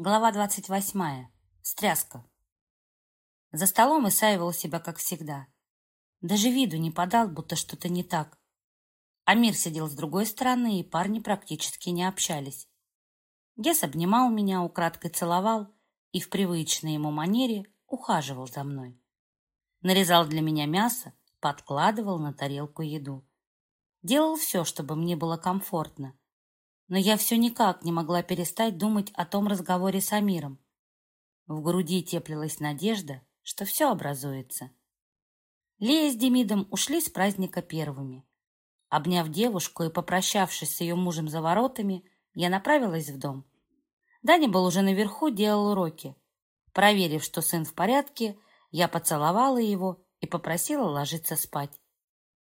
Глава двадцать восьмая. Стряска. За столом Исаивал себя, как всегда. Даже виду не подал, будто что-то не так. Амир сидел с другой стороны, и парни практически не общались. Гес обнимал меня, украдкой целовал и в привычной ему манере ухаживал за мной. Нарезал для меня мясо, подкладывал на тарелку еду. Делал все, чтобы мне было комфортно но я все никак не могла перестать думать о том разговоре с Амиром. В груди теплилась надежда, что все образуется. Лея с Демидом ушли с праздника первыми. Обняв девушку и попрощавшись с ее мужем за воротами, я направилась в дом. Даня был уже наверху, делал уроки. Проверив, что сын в порядке, я поцеловала его и попросила ложиться спать.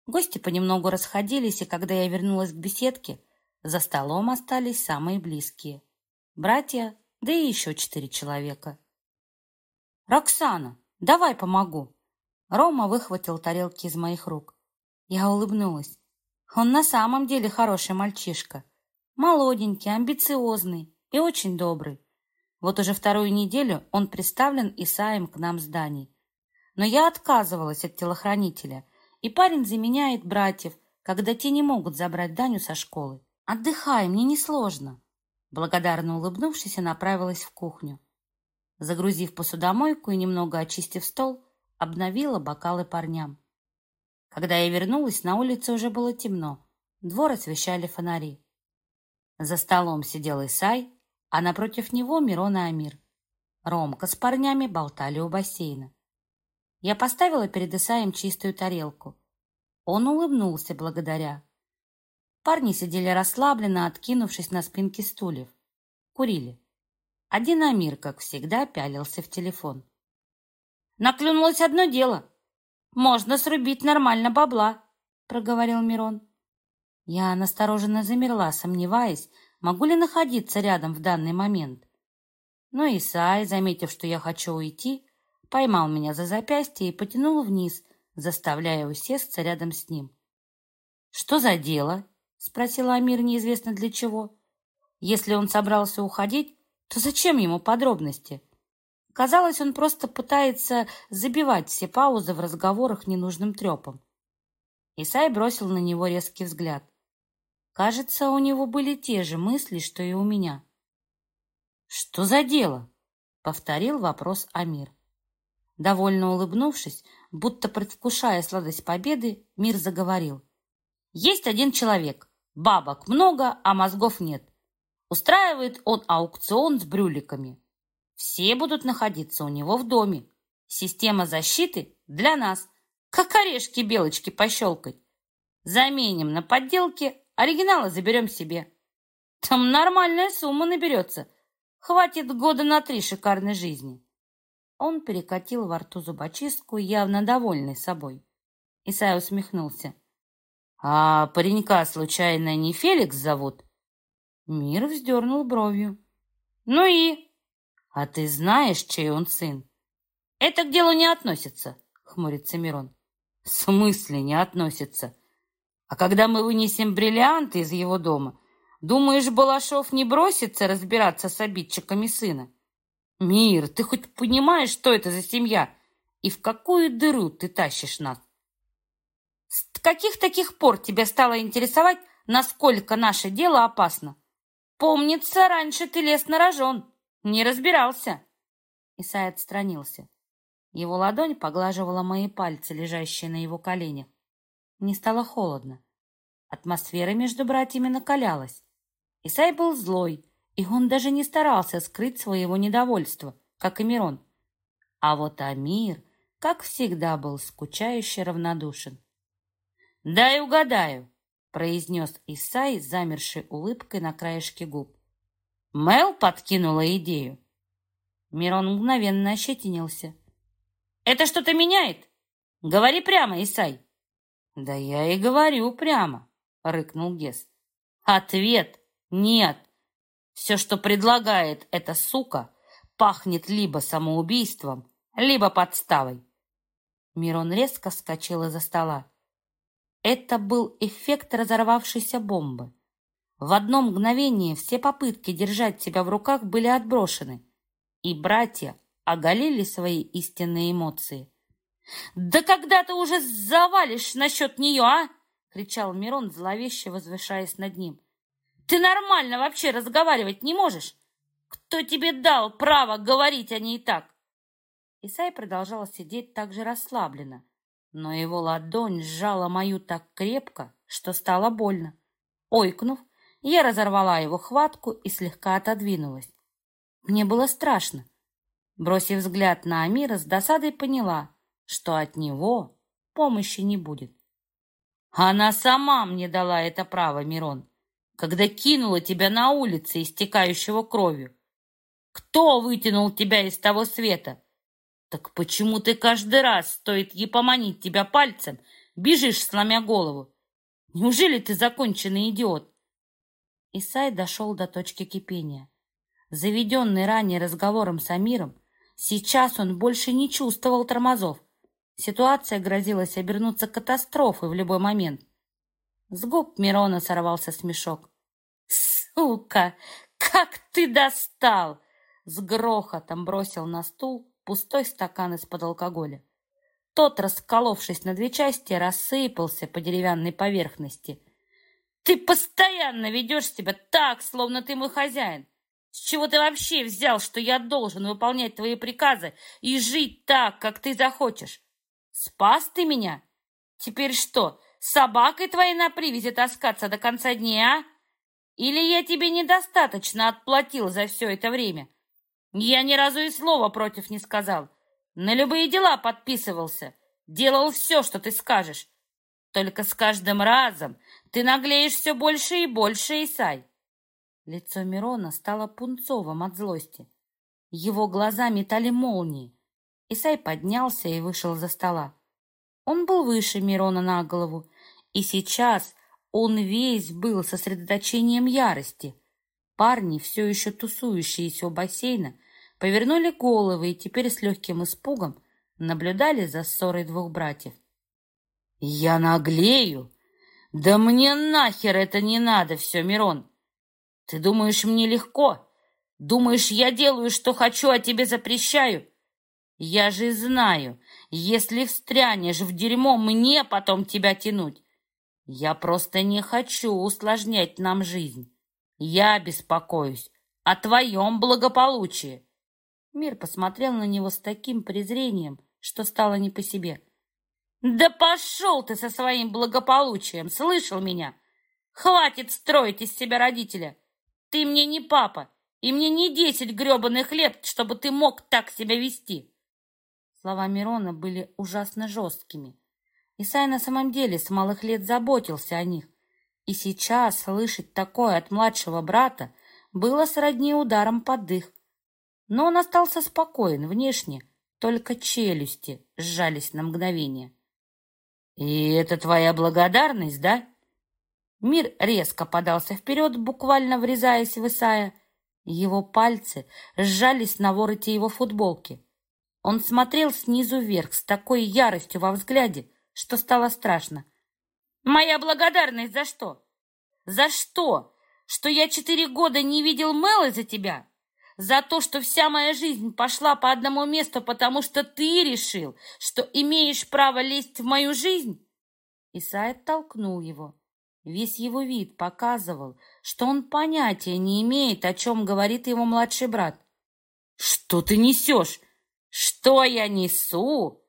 Гости понемногу расходились, и когда я вернулась к беседке, за столом остались самые близкие. Братья, да и еще четыре человека. «Роксана, давай помогу!» Рома выхватил тарелки из моих рук. Я улыбнулась. Он на самом деле хороший мальчишка. Молоденький, амбициозный и очень добрый. Вот уже вторую неделю он представлен Исаем к нам с Даней. Но я отказывалась от телохранителя, и парень заменяет братьев, когда те не могут забрать Даню со школы. «Отдыхай, мне несложно». Благодарно улыбнувшись, я направилась в кухню. Загрузив посудомойку и немного очистив стол, обновила бокалы парням. Когда я вернулась, на улице уже было темно. Двор освещали фонари. За столом сидел Исай, а напротив него Мирон и Амир. Ромка с парнями болтали у бассейна. Я поставила перед Исаем чистую тарелку. Он улыбнулся благодаря. Парни сидели расслабленно, откинувшись на спинки стульев. Курили. Один Амир, как всегда, пялился в телефон. «Наклюнулось одно дело. Можно срубить нормально бабла», — проговорил Мирон. Я настороженно замерла, сомневаясь, могу ли находиться рядом в данный момент. Но Исай, заметив, что я хочу уйти, поймал меня за запястье и потянул вниз, заставляя усесться рядом с ним. «Что за дело?» Спросила Амир неизвестно для чего. Если он собрался уходить, то зачем ему подробности? Казалось, он просто пытается забивать все паузы в разговорах ненужным трепом. Исай бросил на него резкий взгляд. Кажется, у него были те же мысли, что и у меня. «Что за дело?» — повторил вопрос Амир. Довольно улыбнувшись, будто предвкушая сладость победы, Мир заговорил. «Есть один человек, Бабок много, а мозгов нет. Устраивает он аукцион с брюликами. Все будут находиться у него в доме. Система защиты для нас. Как орешки белочки пощелкать. Заменим на подделки, оригиналы заберем себе. Там нормальная сумма наберется. Хватит года на три шикарной жизни. Он перекатил во рту зубочистку, явно довольный собой. Исай усмехнулся. «А паренька, случайно, не Феликс зовут?» Мир вздернул бровью. «Ну и?» «А ты знаешь, чей он сын?» «Это к делу не относится», — хмурится Мирон. «В смысле не относится? А когда мы вынесем бриллианты из его дома, думаешь, Балашов не бросится разбираться с обидчиками сына? Мир, ты хоть понимаешь, что это за семья? И в какую дыру ты тащишь нас?» Каких таких пор тебя стало интересовать, насколько наше дело опасно? Помнится, раньше ты лез на рожон, не разбирался. Исай отстранился. Его ладонь поглаживала мои пальцы, лежащие на его коленях. Мне стало холодно. Атмосфера между братьями накалялась. Исай был злой, и он даже не старался скрыть своего недовольства, как и Мирон. А вот Амир, как всегда, был скучающе равнодушен. «Дай угадаю», — произнес Исай, замершей улыбкой на краешке губ. Мел подкинула идею. Мирон мгновенно ощетинился. «Это что-то меняет? Говори прямо, Исай!» «Да я и говорю прямо», — рыкнул Гес. «Ответ — нет. Все, что предлагает эта сука, пахнет либо самоубийством, либо подставой». Мирон резко вскочил из-за стола. Это был эффект разорвавшейся бомбы. В одно мгновение все попытки держать себя в руках были отброшены, и братья оголили свои истинные эмоции. «Да когда ты уже завалишь насчет нее, а?» — кричал Мирон, зловеще возвышаясь над ним. «Ты нормально вообще разговаривать не можешь? Кто тебе дал право говорить о ней так?» Исай продолжал сидеть так же расслабленно, но его ладонь сжала мою так крепко, что стало больно. Ойкнув, я разорвала его хватку и слегка отодвинулась. Мне было страшно. Бросив взгляд на Амира, с досадой поняла, что от него помощи не будет. Она сама мне дала это право, Мирон, когда кинула тебя на улице, истекающего кровью. Кто вытянул тебя из того света? Так почему ты каждый раз, стоит ей поманить тебя пальцем, бежишь, сломя голову? Неужели ты законченный идиот? Исай дошел до точки кипения. Заведенный ранее разговором с Амиром, сейчас он больше не чувствовал тормозов. Ситуация грозилась обернуться катастрофой в любой момент. С губ Мирона сорвался смешок. «Сука! Как ты достал!» С грохотом бросил на стул пустой стакан из-под алкоголя. Тот, расколовшись на две части, рассыпался по деревянной поверхности. «Ты постоянно ведешь себя так, словно ты мой хозяин. С чего ты вообще взял, что я должен выполнять твои приказы и жить так, как ты захочешь? Спас ты меня? Теперь что, собакой твоей на привязи таскаться до конца дня, а? Или я тебе недостаточно отплатил за все это время? Я ни разу и слова против не сказал. На любые дела подписывался. Делал все, что ты скажешь. Только с каждым разом ты наглеешь все больше и больше, Исай. Лицо Мирона стало пунцовым от злости. Его глаза метали молнии. Исай поднялся и вышел за стола. Он был выше Мирона на голову, и сейчас он весь был сосредоточением ярости. Парни, все еще тусующиеся у бассейна, повернули головы и теперь с легким испугом наблюдали за ссорой двух братьев. «Я наглею? Да мне нахер это не надо все, Мирон! Ты думаешь, мне легко? Думаешь, я делаю, что хочу, а тебе запрещаю? Я же знаю, если встрянешь в дерьмо, мне потом тебя тянуть. Я просто не хочу усложнять нам жизнь. Я беспокоюсь о твоем благополучии. Мир посмотрел на него с таким презрением, что стало не по себе. «Да пошел ты со своим благополучием! Слышал меня? Хватит строить из себя родителя! Ты мне не папа, и мне не десять гребаных лет, чтобы ты мог так себя вести!» Слова Мирона были ужасно жесткими. Исай на самом деле с малых лет заботился о них. И сейчас слышать такое от младшего брата было сродни ударом под дых. Но он остался спокоен внешне, только челюсти сжались на мгновение. «И это твоя благодарность, да?» Мир резко подался вперед, буквально врезаясь в Исая. Его пальцы сжались на вороте его футболки. Он смотрел снизу вверх с такой яростью во взгляде, что стало страшно. «Моя благодарность за что? За что? Что я четыре года не видел Мэл из-за тебя? За то, что вся моя жизнь пошла по одному месту, потому что ты решил, что имеешь право лезть в мою жизнь?» Исай оттолкнул его. Весь его вид показывал, что он понятия не имеет, о чем говорит его младший брат. «Что ты несешь? Что я несу?»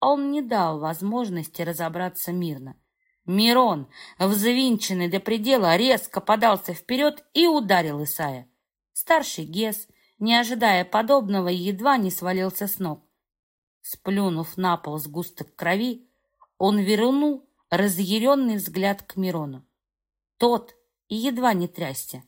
Он не дал возможности разобраться мирно. Мирон, взвинченный до предела, резко подался вперед и ударил Исая. Старший Гес, не ожидая подобного, едва не свалился с ног. Сплюнув на пол сгусток крови, он вернул разъяренный взгляд к Мирону. Тот и едва не трясся.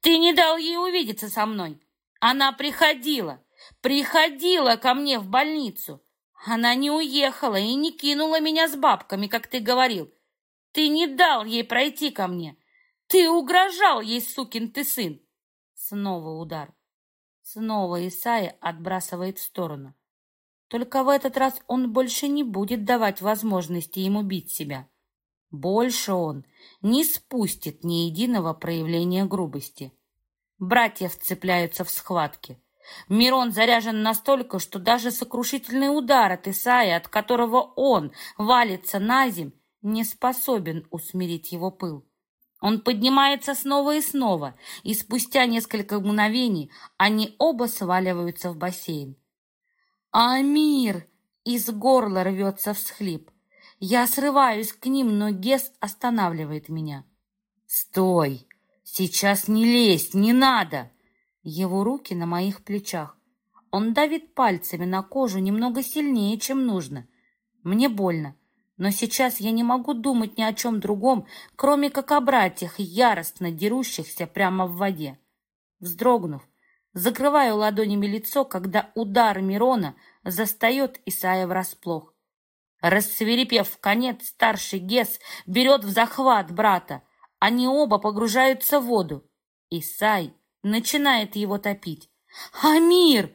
«Ты не дал ей увидеться со мной! Она приходила, приходила ко мне в больницу! Она не уехала и не кинула меня с бабками, как ты говорил! Ты не дал ей пройти ко мне! Ты угрожал ей, сукин ты сын!» Снова удар. Снова Исаия отбрасывает в сторону. Только в этот раз он больше не будет давать возможности ему бить себя. Больше он не спустит ни единого проявления грубости. Братья вцепляются в схватки. Мирон заряжен настолько, что даже сокрушительный удар от Исаия, от которого он валится на земь, не способен усмирить его пыл. Он поднимается снова и снова, и спустя несколько мгновений они оба сваливаются в бассейн. «Амир!» — из горла рвется всхлип. Я срываюсь к ним, но Гес останавливает меня. «Стой! Сейчас не лезь, не надо!» Его руки на моих плечах. Он давит пальцами на кожу немного сильнее, чем нужно. Мне больно, но сейчас я не могу думать ни о чем другом, кроме как о братьях, яростно дерущихся прямо в воде. Вздрогнув, закрываю ладонями лицо, когда удар Мирона застает Исаия врасплох. Рассверепев в конец, старший Гес берет в захват брата. Они оба погружаются в воду. Исай начинает его топить. «Амир!»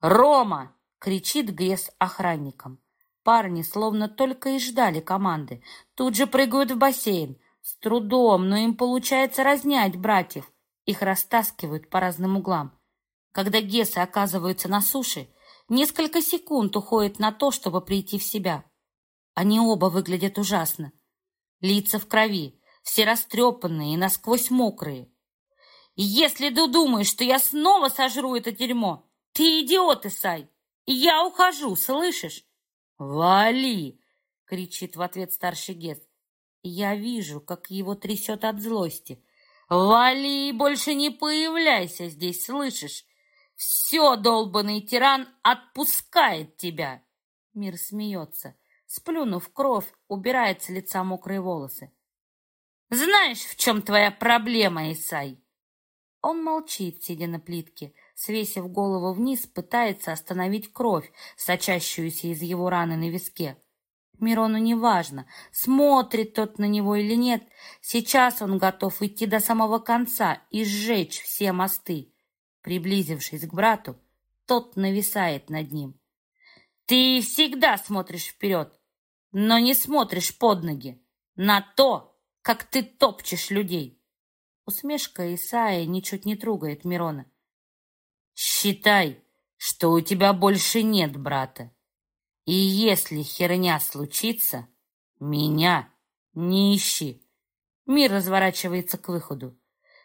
«Рома!» — кричит Гес охранникам. Парни словно только и ждали команды. Тут же прыгают в бассейн. С трудом, но им получается разнять братьев. Их растаскивают по разным углам. Когда Гесы оказываются на суше, несколько секунд уходит на то, чтобы прийти в себя. Они оба выглядят ужасно. Лица в крови, все растрепанные и насквозь мокрые. «Если ты думаешь, что я снова сожру это дерьмо, ты идиот, Исай! Я ухожу, слышишь?» «Вали!» — кричит в ответ старший Гес. Я вижу, как его трясет от злости. «Вали и больше не появляйся здесь, слышишь? Все, долбанный тиран, отпускает тебя!» Мир смеется. Сплюнув кровь, убирает с лица мокрые волосы. «Знаешь, в чем твоя проблема, Исай?» Он молчит, сидя на плитке, свесив голову вниз, пытается остановить кровь, сочащуюся из его раны на виске. Мирону неважно, смотрит тот на него или нет. Сейчас он готов идти до самого конца и сжечь все мосты. Приблизившись к брату, тот нависает над ним. «Ты всегда смотришь вперед, но не смотришь под ноги, на то, как ты топчешь людей». Усмешка Исаия ничуть не трогает Мирона. «Считай, что у тебя больше нет брата. И если херня случится, меня не ищи». Мир разворачивается к выходу.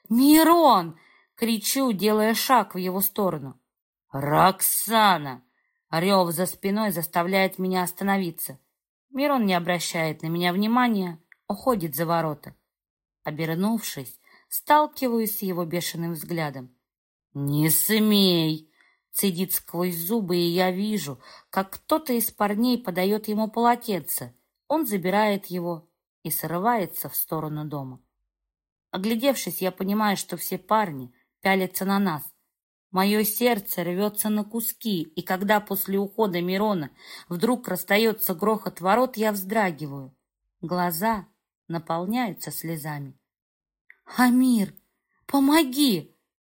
«Мирон!» — кричу, делая шаг в его сторону. «Роксана!» Рев за спиной заставляет меня остановиться. Мирон не обращает на меня внимания, уходит за ворота. Обернувшись, сталкиваюсь с его бешеным взглядом. «Не смей!» Цедит сквозь зубы, и я вижу, как кто-то из парней подает ему полотенце. Он забирает его и срывается в сторону дома. Оглядевшись, я понимаю, что все парни пялятся на нас. Мое сердце рвется на куски, и когда после ухода Мирона вдруг расстается грохот ворот, я вздрагиваю. Глаза наполняются слезами. «Амир, помоги!»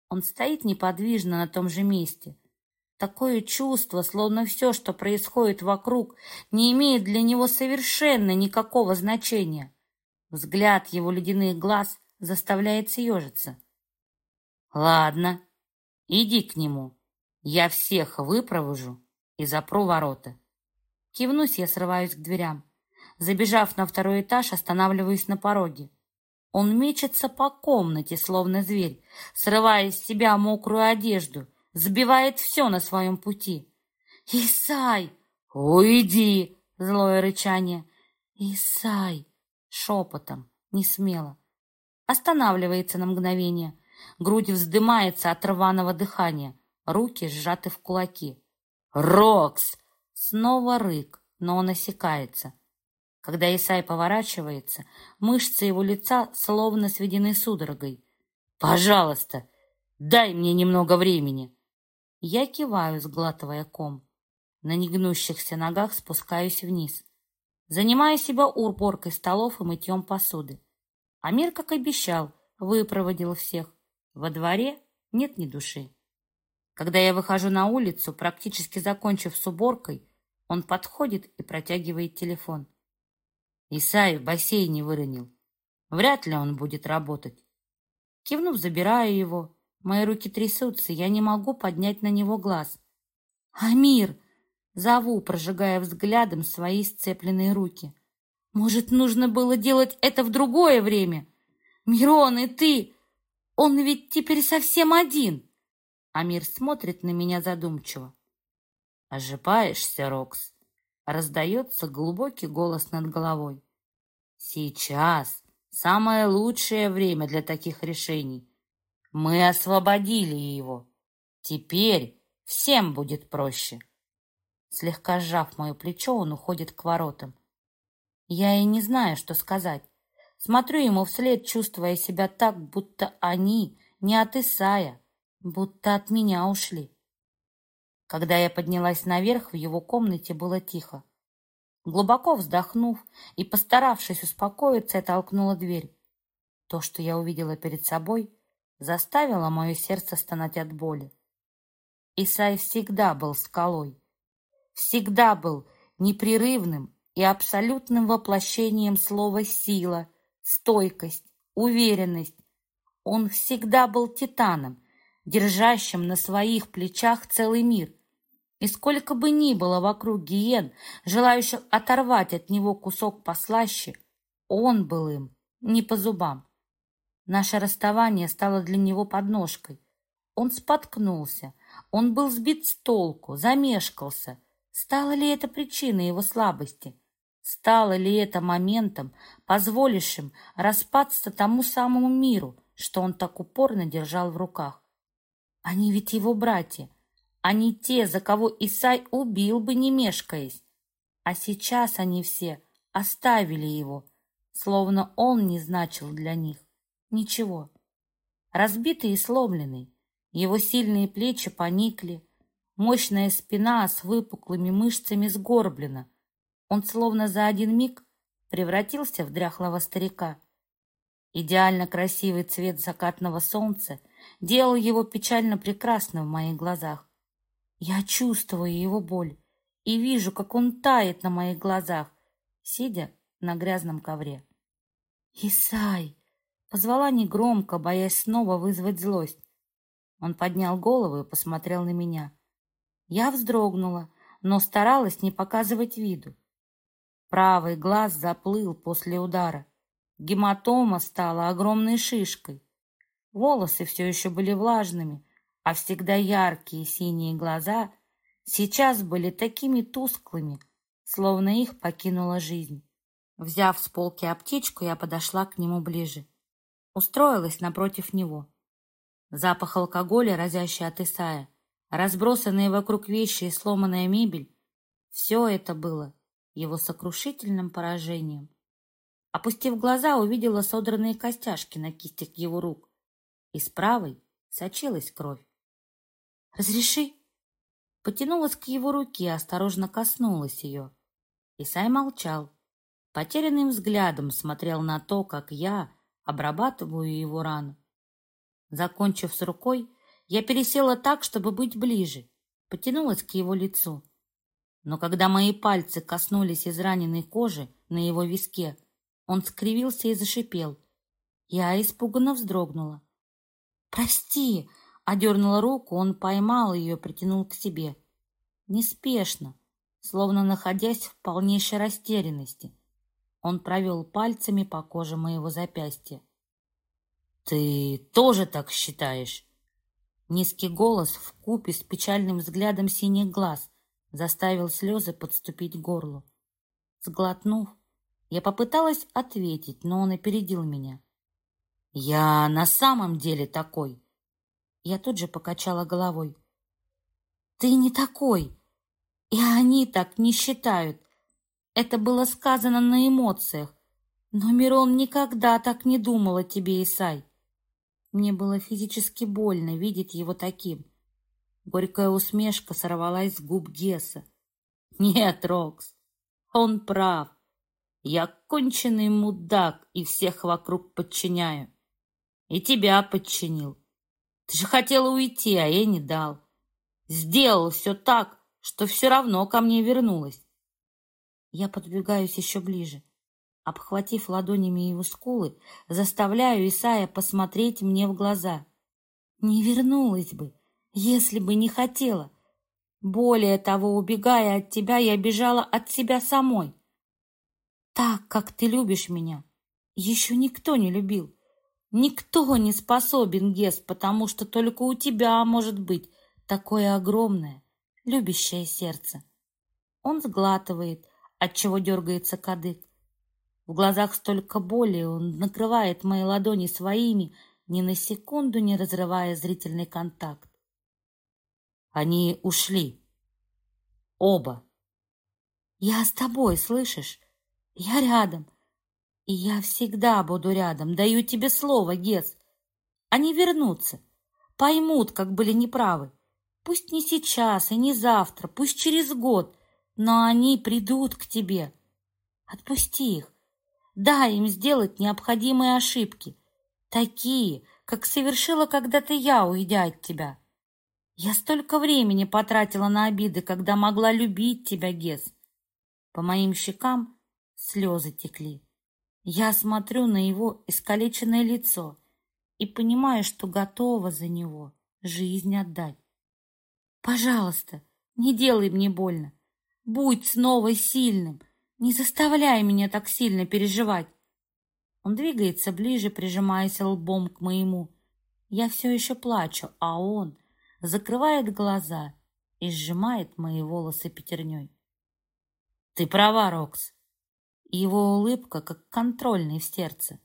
Он стоит неподвижно на том же месте. Такое чувство, словно все, что происходит вокруг, не имеет для него совершенно никакого значения. Взгляд его ледяных глаз заставляет съежиться. «Ладно, Иди к нему. Я всех выпровожу и запру ворота. Кивнусь, я срываюсь к дверям. Забежав на второй этаж, останавливаюсь на пороге. Он мечется по комнате, словно зверь, срывая с себя мокрую одежду, сбивает все на своем пути. «Исай! Уйди!» — злое рычание. «Исай!» — шепотом, не смело. Останавливается на мгновение, Грудь вздымается от рваного дыхания. Руки сжаты в кулаки. «Рокс!» Снова рык, но он осекается. Когда Исай поворачивается, мышцы его лица словно сведены судорогой. «Пожалуйста, дай мне немного времени!» Я киваю, сглатывая ком. На негнущихся ногах спускаюсь вниз. Занимаю себя уборкой столов и мытьем посуды. Амир, как обещал, выпроводил всех. Во дворе нет ни души. Когда я выхожу на улицу, практически закончив с уборкой, он подходит и протягивает телефон. Исай в бассейне выронил. Вряд ли он будет работать. Кивнув, забираю его. Мои руки трясутся, я не могу поднять на него глаз. «Амир!» — зову, прожигая взглядом свои сцепленные руки. «Может, нужно было делать это в другое время? Мирон, и ты! Он ведь теперь совсем один!» Амир смотрит на меня задумчиво. «Ожибаешься, Рокс?» Раздается глубокий голос над головой. «Сейчас самое лучшее время для таких решений. Мы освободили его. Теперь всем будет проще». Слегка сжав мое плечо, он уходит к воротам. Я и не знаю, что сказать. Смотрю ему вслед, чувствуя себя так, будто они не от Исая, будто от меня ушли. Когда я поднялась наверх, в его комнате было тихо. Глубоко вздохнув и постаравшись успокоиться, я толкнула дверь. То, что я увидела перед собой, заставило мое сердце стонать от боли. Исай всегда был скалой, всегда был непрерывным и абсолютным воплощением слова «сила», «стойкость», «уверенность». Он всегда был титаном, держащим на своих плечах целый мир. И сколько бы ни было вокруг гиен, желающих оторвать от него кусок послаще, он был им не по зубам. Наше расставание стало для него подножкой. Он споткнулся, он был сбит с толку, замешкался. Стало ли это причиной его слабости? Стало ли это моментом, позволившим распасться тому самому миру, что он так упорно держал в руках? Они ведь его братья. Они те, за кого Исай убил бы, не мешкаясь. А сейчас они все оставили его, словно он не значил для них ничего. Разбитый и сломленный, его сильные плечи поникли, мощная спина с выпуклыми мышцами сгорблена. Он словно за один миг превратился в дряхлого старика. Идеально красивый цвет закатного солнца делал его печально прекрасным в моих глазах. Я чувствую его боль и вижу, как он тает на моих глазах, сидя на грязном ковре. «Исай!» — позвала негромко, боясь снова вызвать злость. Он поднял голову и посмотрел на меня. Я вздрогнула, но старалась не показывать виду. Правый глаз заплыл после удара. Гематома стала огромной шишкой. Волосы все еще были влажными, а всегда яркие синие глаза сейчас были такими тусклыми, словно их покинула жизнь. Взяв с полки аптечку, я подошла к нему ближе. Устроилась напротив него. Запах алкоголя, разящий от Исая, разбросанные вокруг вещи и сломанная мебель — все это было его сокрушительным поражением. Опустив глаза, увидела содранные костяшки на кистях его рук. Из правой сочилась кровь. «Разреши?» Потянулась к его руке, осторожно коснулась ее. Исай молчал. Потерянным взглядом смотрел на то, как я обрабатываю его рану. Закончив с рукой, я пересела так, чтобы быть ближе, потянулась к его лицу. Но когда мои пальцы коснулись израненной кожи на его виске, он скривился и зашипел. Я испуганно вздрогнула. «Прости!» — одернула руку, он поймал ее, притянул к себе. Неспешно, словно находясь в полнейшей растерянности. Он провел пальцами по коже моего запястья. «Ты тоже так считаешь?» Низкий голос в купе с печальным взглядом синих глаз заставил слезы подступить к горлу. Сглотнув, я попыталась ответить, но он опередил меня. Я на самом деле такой. Я тут же покачала головой. Ты не такой. И они так не считают. Это было сказано на эмоциях. Но Мирон никогда так не думал о тебе, Исай. Мне было физически больно видеть его таким. Горькая усмешка сорвалась с губ Геса. Нет, Рокс, он прав. Я конченый мудак и всех вокруг подчиняю. И тебя подчинил. Ты же хотела уйти, а я не дал. Сделал все так, что все равно ко мне вернулась. Я подвигаюсь еще ближе. Обхватив ладонями его скулы, заставляю Исая посмотреть мне в глаза. Не вернулась бы, если бы не хотела. Более того, убегая от тебя, я бежала от себя самой. Так, как ты любишь меня, еще никто не любил. Никто не способен, Гес, потому что только у тебя может быть такое огромное, любящее сердце. Он сглатывает, отчего дергается кадык. В глазах столько боли, он накрывает мои ладони своими, ни на секунду не разрывая зрительный контакт. Они ушли. Оба. Я с тобой, слышишь? Я рядом. И я всегда буду рядом. Даю тебе слово, Гес. Они вернутся. Поймут, как были неправы. Пусть не сейчас и не завтра, пусть через год, но они придут к тебе. Отпусти их. Дай им сделать необходимые ошибки. Такие, как совершила когда-то я, уйдя от тебя. Я столько времени потратила на обиды, когда могла любить тебя, Гес. По моим щекам слезы текли. Я смотрю на его искалеченное лицо и понимаю, что готова за него жизнь отдать. Пожалуйста, не делай мне больно. Будь снова сильным. Не заставляй меня так сильно переживать. Он двигается ближе, прижимаясь лбом к моему. Я все еще плачу, а он закрывает глаза и сжимает мои волосы пятерней. Ты права, Рокс. Его улыбка, как контрольный в сердце,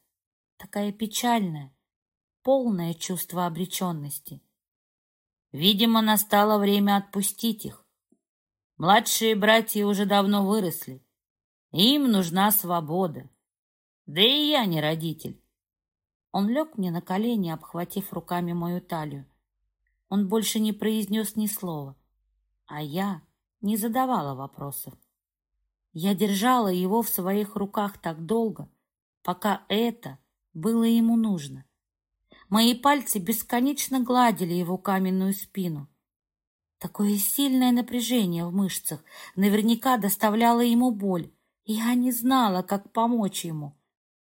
такая печальная, полное чувство обреченности. Видимо, настало время отпустить их. Младшие братья уже давно выросли. Им нужна свобода. Да и я не родитель. Он лег мне на колени, обхватив руками мою талию. Он больше не произнес ни слова, а я не задавала вопросов. Я держала его в своих руках так долго, пока это было ему нужно. Мои пальцы бесконечно гладили его каменную спину. Такое сильное напряжение в мышцах наверняка доставляло ему боль. Я не знала, как помочь ему,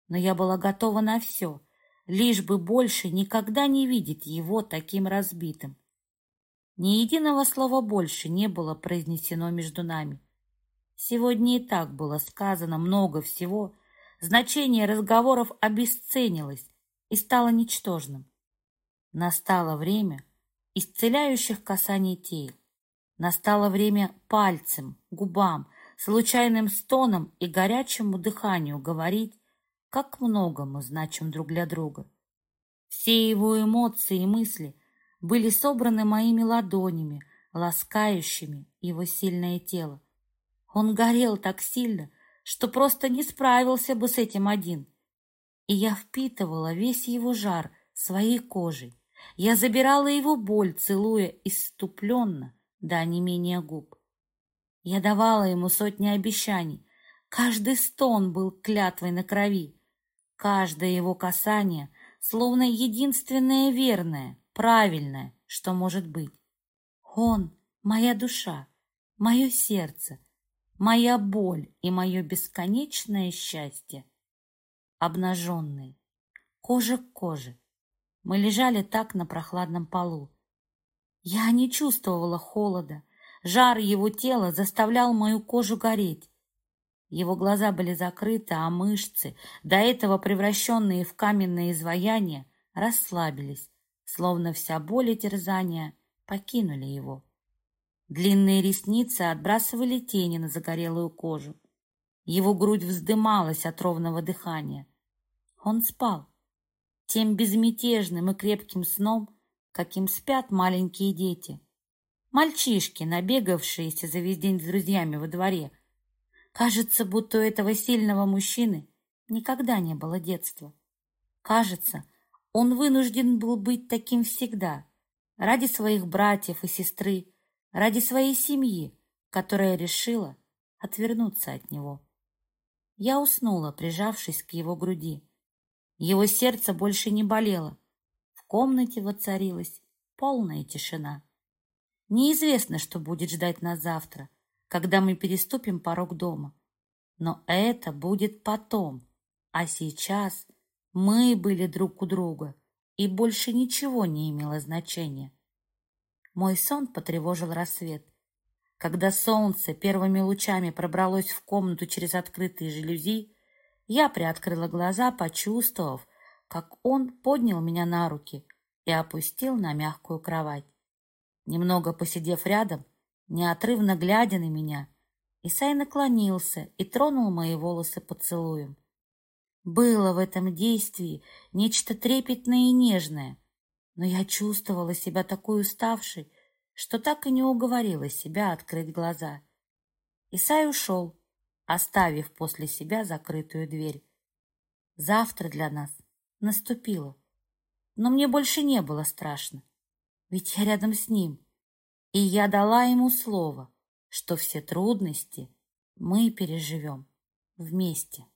но я была готова на все, лишь бы больше никогда не видеть его таким разбитым. Ни единого слова больше не было произнесено между нами. Сегодня и так было сказано много всего, значение разговоров обесценилось и стало ничтожным. Настало время исцеляющих касаний тел. Настало время пальцем, губам, случайным стоном и горячему дыханию говорить, как много мы значим друг для друга. Все его эмоции и мысли были собраны моими ладонями, ласкающими его сильное тело. Он горел так сильно, что просто не справился бы с этим один. И я впитывала весь его жар своей кожей. Я забирала его боль, целуя иступленно до не менее губ. Я давала ему сотни обещаний. Каждый стон был клятвой на крови. Каждое его касание словно единственное верное, правильное, что может быть. Он — моя душа, мое сердце — моя боль и мое бесконечное счастье. Обнаженные, кожа к коже, мы лежали так на прохладном полу. Я не чувствовала холода, жар его тела заставлял мою кожу гореть. Его глаза были закрыты, а мышцы, до этого превращенные в каменное изваяние, расслабились, словно вся боль и терзания покинули его. Длинные ресницы отбрасывали тени на загорелую кожу. Его грудь вздымалась от ровного дыхания. Он спал тем безмятежным и крепким сном, каким спят маленькие дети. Мальчишки, набегавшиеся за весь день с друзьями во дворе. Кажется, будто у этого сильного мужчины никогда не было детства. Кажется, он вынужден был быть таким всегда, ради своих братьев и сестры, ради своей семьи, которая решила отвернуться от него. Я уснула, прижавшись к его груди. Его сердце больше не болело. В комнате воцарилась полная тишина. Неизвестно, что будет ждать нас завтра, когда мы переступим порог дома. Но это будет потом, А сейчас мы были друг у друга, и больше ничего не имело значения. Мой сон потревожил рассвет. Когда солнце первыми лучами пробралось в комнату через открытые жалюзи, я приоткрыла глаза, почувствовав, как он поднял меня на руки и опустил на мягкую кровать. Немного посидев рядом, неотрывно глядя на меня, Исай наклонился и тронул мои волосы поцелуем. Было в этом действии нечто трепетное и нежное, но я чувствовала себя такой уставшей, что так и не уговорила себя открыть глаза. Исай ушел, оставив после себя закрытую дверь. Завтра для нас наступило, но мне больше не было страшно, ведь я рядом с ним, и я дала ему слово, что все трудности мы переживем вместе.